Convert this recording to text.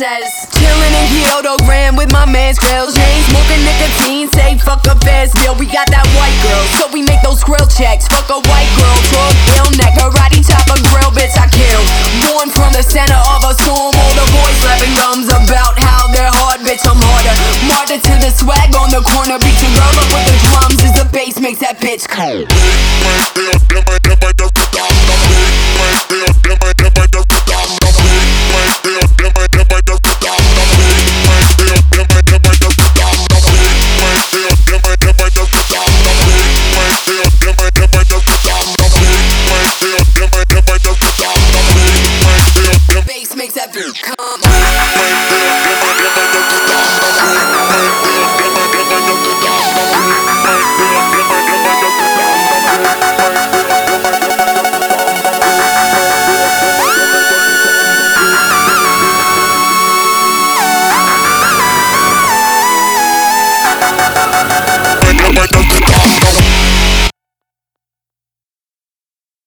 says Chillin' in Kyoto, ran with my man's grills. Chain smoking nicotine, say fuck a fast meal We got that white girl, so we make those grill checks Fuck a white girl, talk real neck Karate top a grill, bitch I kill. Born from the center of a storm All the boys slapping gums about how they're hard Bitch, I'm harder. Martyr to the swag on the corner Beat your girl up with the drums As the bass makes that bitch cold